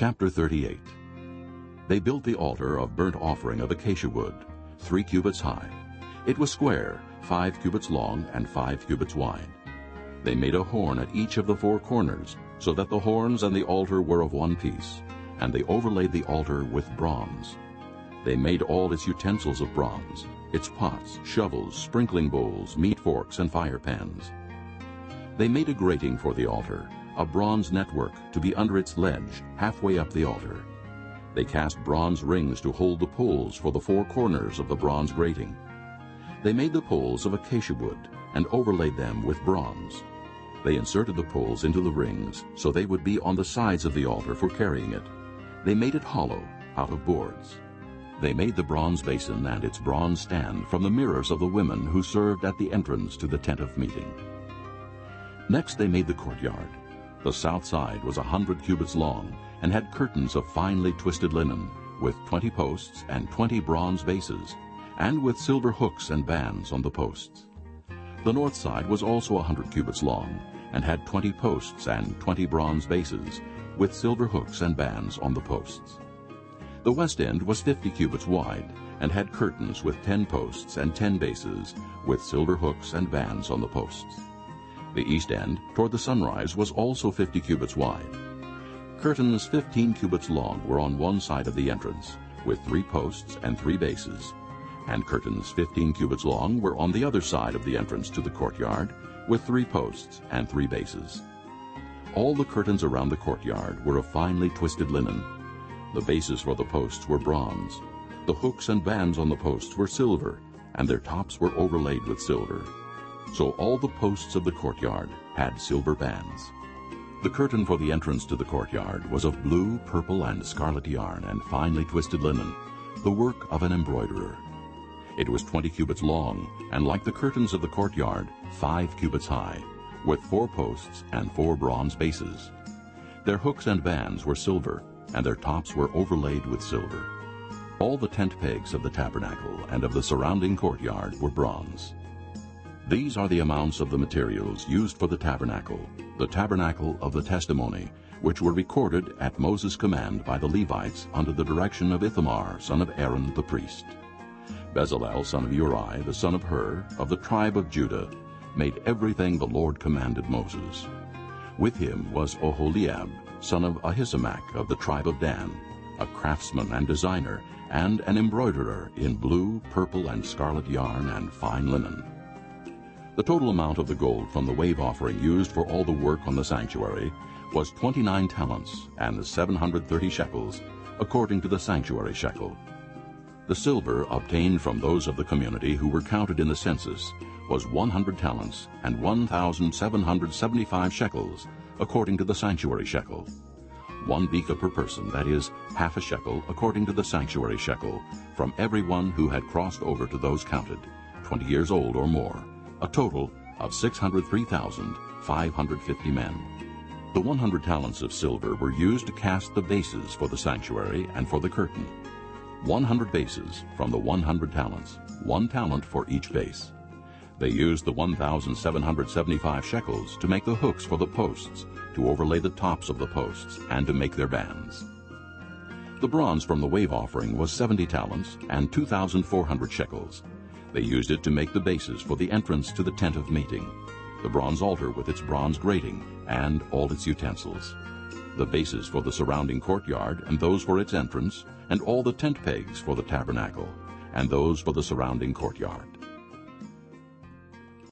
Chapter 38 They built the altar of burnt offering of acacia wood, three cubits high. It was square, five cubits long and five cubits wide. They made a horn at each of the four corners, so that the horns and the altar were of one piece, and they overlaid the altar with bronze. They made all its utensils of bronze, its pots, shovels, sprinkling bowls, meat forks, and fire pans. They made a grating for the altar, a bronze network to be under its ledge, halfway up the altar. They cast bronze rings to hold the poles for the four corners of the bronze grating. They made the poles of acacia wood and overlaid them with bronze. They inserted the poles into the rings so they would be on the sides of the altar for carrying it. They made it hollow out of boards. They made the bronze basin and its bronze stand from the mirrors of the women who served at the entrance to the tent of meeting. Next they made the courtyard. The south side was a hundred cubits long and had curtains of finely twisted linen, with twenty posts and twenty bronze bases, and with silver hooks and bands on the posts. The north side was also a hundred cubits long, and had twenty posts and twenty bronze bases, with silver hooks and bands on the posts. The west end was fifty cubits wide, and had curtains with ten posts and ten bases, with silver hooks and bands on the posts. The east end, toward the sunrise, was also fifty cubits wide. Curtains fifteen cubits long were on one side of the entrance, with three posts and three bases, and curtains fifteen cubits long were on the other side of the entrance to the courtyard, with three posts and three bases. All the curtains around the courtyard were of finely twisted linen. The bases for the posts were bronze. The hooks and bands on the posts were silver, and their tops were overlaid with silver. So all the posts of the courtyard had silver bands. The curtain for the entrance to the courtyard was of blue, purple, and scarlet yarn and finely twisted linen, the work of an embroiderer. It was twenty cubits long, and like the curtains of the courtyard, five cubits high, with four posts and four bronze bases. Their hooks and bands were silver, and their tops were overlaid with silver. All the tent pegs of the tabernacle and of the surrounding courtyard were bronze. These are the amounts of the materials used for the tabernacle, the tabernacle of the testimony, which were recorded at Moses' command by the Levites under the direction of Ithamar, son of Aaron the priest. Bezalel, son of Uri, the son of Hur, of the tribe of Judah, made everything the Lord commanded Moses. With him was Oholiab, son of Ahisamach of the tribe of Dan, a craftsman and designer, and an embroiderer in blue, purple, and scarlet yarn and fine linen. The total amount of the gold from the wave offering used for all the work on the sanctuary was 29 talents and 730 shekels, according to the sanctuary shekel. The silver obtained from those of the community who were counted in the census was 100 talents and 1,775 shekels, according to the sanctuary shekel. One beka per person, that is, half a shekel, according to the sanctuary shekel, from everyone who had crossed over to those counted, 20 years old or more, a total of 603,550 men. The 100 talents of silver were used to cast the bases for the sanctuary and for the curtain. 100 bases from the 100 talents, one talent for each base. They used the 1,775 shekels to make the hooks for the posts, to overlay the tops of the posts, and to make their bands. The bronze from the wave offering was 70 talents and 2,400 shekels. They used it to make the bases for the entrance to the tent of meeting, the bronze altar with its bronze grating, and all its utensils the bases for the surrounding courtyard and those for its entrance, and all the tent pegs for the tabernacle, and those for the surrounding courtyard.